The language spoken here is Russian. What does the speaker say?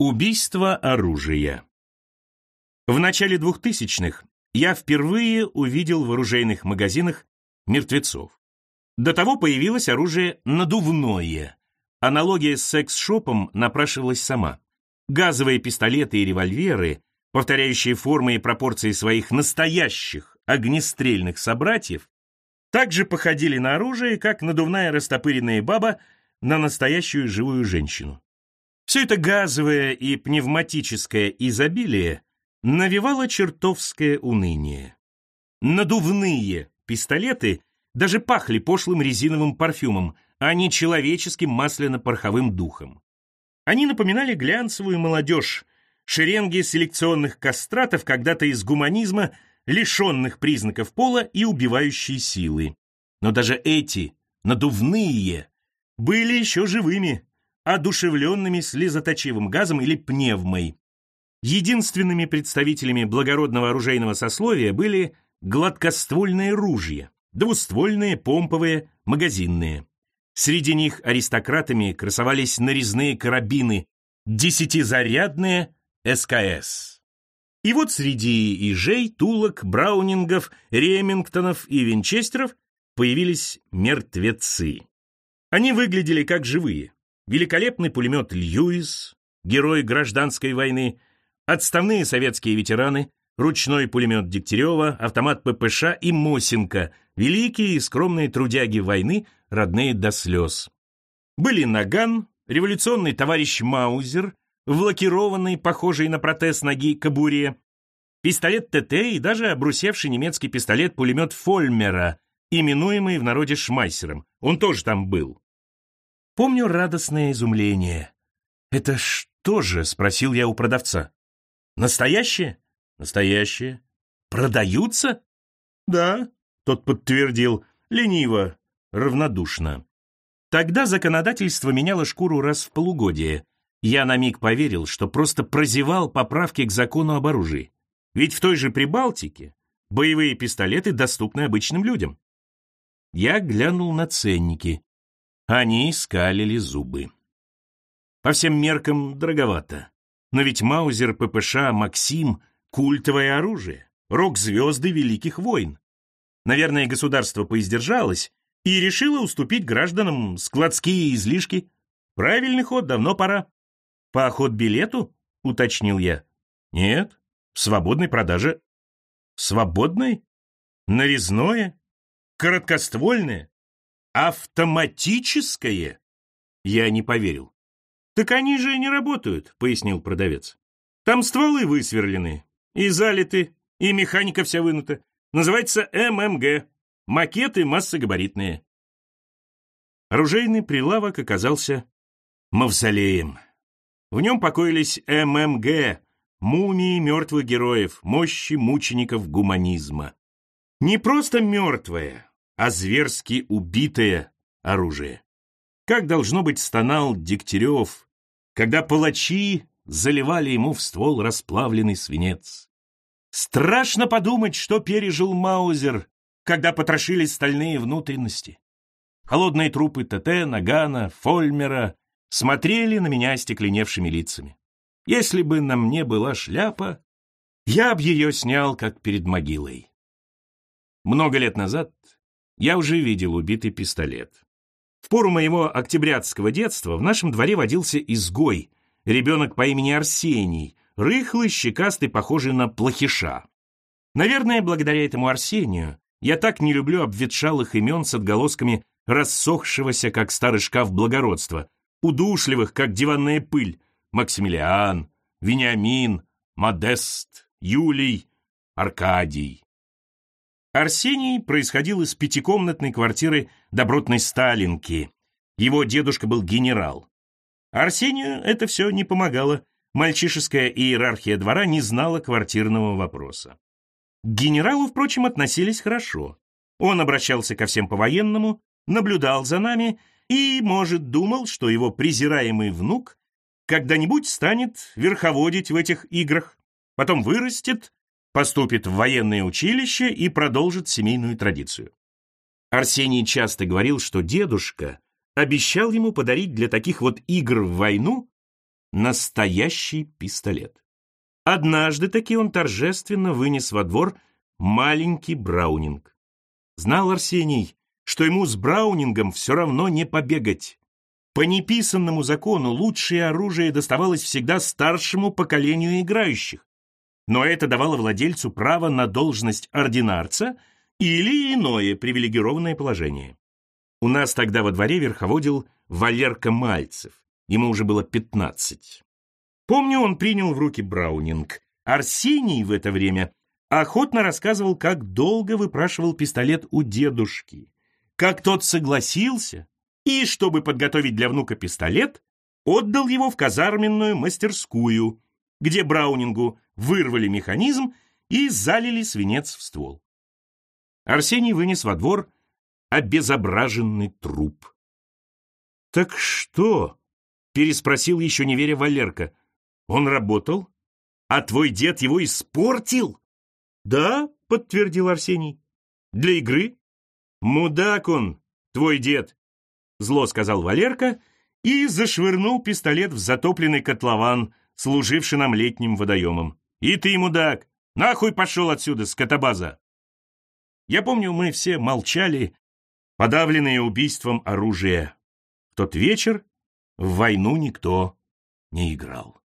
Убийство оружия. В начале 2000-х я впервые увидел в оружейных магазинах мертвецов. До того появилось оружие надувное. Аналогия с секс-шопом напрашивалась сама. Газовые пистолеты и револьверы, повторяющие формы и пропорции своих настоящих огнестрельных собратьев, также походили на оружие, как надувная растопыренная баба на настоящую живую женщину. Все это газовое и пневматическое изобилие навевало чертовское уныние. Надувные пистолеты даже пахли пошлым резиновым парфюмом, а не человеческим масляно-пороховым духом. Они напоминали глянцевую молодежь, шеренги селекционных кастратов когда-то из гуманизма, лишенных признаков пола и убивающей силы. Но даже эти, надувные, были еще живыми, одушевленными слезоточивым газом или пневмой. Единственными представителями благородного оружейного сословия были гладкоствольные ружья, двуствольные, помповые, магазинные. Среди них аристократами красовались нарезные карабины, десятизарядные СКС. И вот среди ижей, тулок, браунингов, ремингтонов и винчестеров появились мертвецы. Они выглядели как живые, великолепный пулемет «Льюис», герой гражданской войны, отставные советские ветераны, ручной пулемет Дегтярева, автомат ППШ и Мосинка, великие и скромные трудяги войны, родные до слез. Были наган, революционный товарищ Маузер, в лакированной, похожей на протез ноги, кобуре, пистолет ТТ и даже обрусевший немецкий пистолет-пулемет Фольмера, именуемый в народе Шмайсером. Он тоже там был. Помню радостное изумление. «Это что же?» — спросил я у продавца. «Настоящее?» «Настоящее». «Продаются?» «Да», — тот подтвердил, лениво, равнодушно. Тогда законодательство меняло шкуру раз в полугодие. Я на миг поверил, что просто прозевал поправки к закону об оружии. Ведь в той же Прибалтике боевые пистолеты доступны обычным людям. Я глянул на ценники. Они скалили зубы. По всем меркам дороговато. Но ведь Маузер, ППШ, Максим — культовое оружие, рок-звезды Великих войн. Наверное, государство поиздержалось и решило уступить гражданам складские излишки. Правильный ход, давно пора. По охот-билету, уточнил я. Нет, в свободной продаже. Свободной? Нарезное? Короткоствольное? «Автоматическое?» Я не поверил. «Так они же не работают», — пояснил продавец. «Там стволы высверлены, и залиты, и механика вся вынута. Называется ММГ. Макеты массогабаритные». Оружейный прилавок оказался мавзолеем. В нем покоились ММГ, мумии мертвых героев, мощи мучеников гуманизма. Не просто мертвая, а зверски убитое оружие. Как, должно быть, стонал Дегтярев, когда палачи заливали ему в ствол расплавленный свинец. Страшно подумать, что пережил Маузер, когда потрошили стальные внутренности. Холодные трупы ТТ, Нагана, Фольмера смотрели на меня стекленевшими лицами. Если бы на мне была шляпа, я б ее снял, как перед могилой. Много лет назад я уже видел убитый пистолет. В пору моего октябрятского детства в нашем дворе водился изгой, ребенок по имени Арсений, рыхлый, щекастый, похожий на плохиша. Наверное, благодаря этому Арсению я так не люблю обветшалых имен с отголосками рассохшегося, как старый шкаф благородства, удушливых, как диванная пыль, Максимилиан, Вениамин, Модест, Юлий, Аркадий. Арсений происходил из пятикомнатной квартиры добротной Сталинки. Его дедушка был генерал. Арсению это все не помогало. Мальчишеская иерархия двора не знала квартирного вопроса. К генералу, впрочем, относились хорошо. Он обращался ко всем по-военному, наблюдал за нами и, может, думал, что его презираемый внук когда-нибудь станет верховодить в этих играх, потом вырастет поступит в военное училище и продолжит семейную традицию. Арсений часто говорил, что дедушка обещал ему подарить для таких вот игр в войну настоящий пистолет. Однажды таки он торжественно вынес во двор маленький браунинг. Знал Арсений, что ему с браунингом все равно не побегать. По неписанному закону лучшее оружие доставалось всегда старшему поколению играющих, но это давало владельцу право на должность ординарца или иное привилегированное положение. У нас тогда во дворе верховодил Валерка Мальцев, ему уже было пятнадцать. Помню, он принял в руки Браунинг. Арсений в это время охотно рассказывал, как долго выпрашивал пистолет у дедушки, как тот согласился, и, чтобы подготовить для внука пистолет, отдал его в казарменную мастерскую, где Браунингу вырвали механизм и залили свинец в ствол. Арсений вынес во двор обезображенный труп. «Так что?» — переспросил еще не веря Валерка. «Он работал? А твой дед его испортил?» «Да», — подтвердил Арсений. «Для игры?» «Мудак он, твой дед», — зло сказал Валерка и зашвырнул пистолет в затопленный котлован, служивший нам летним водоемом. «И ты, мудак, нахуй пошел отсюда, скотобаза!» Я помню, мы все молчали, подавленные убийством оружия. В тот вечер в войну никто не играл.